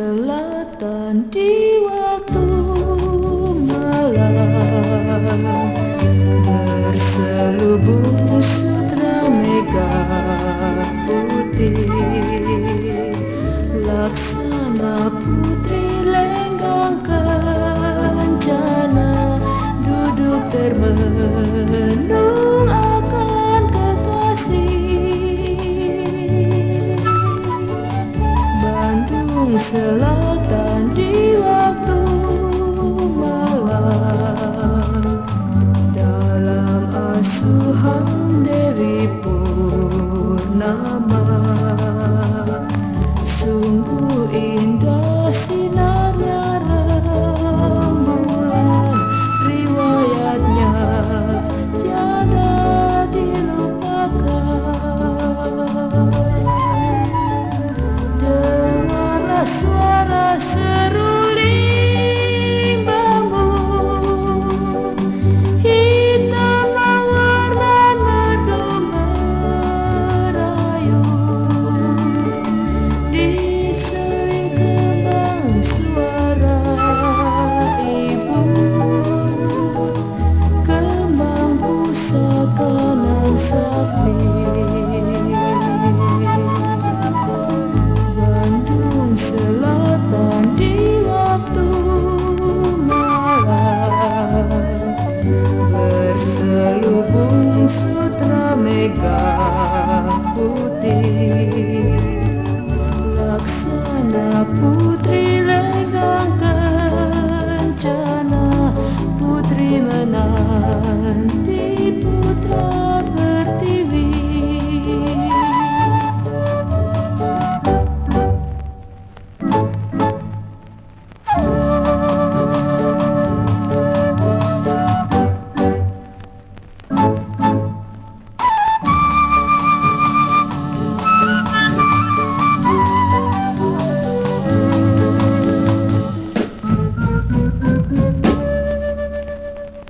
selatan di waktu malam berselubung sutra mega putih laksana putri lenggang kencana duduk termenung Selatan di waktu malam. Dalam asuhan Dewi Purnama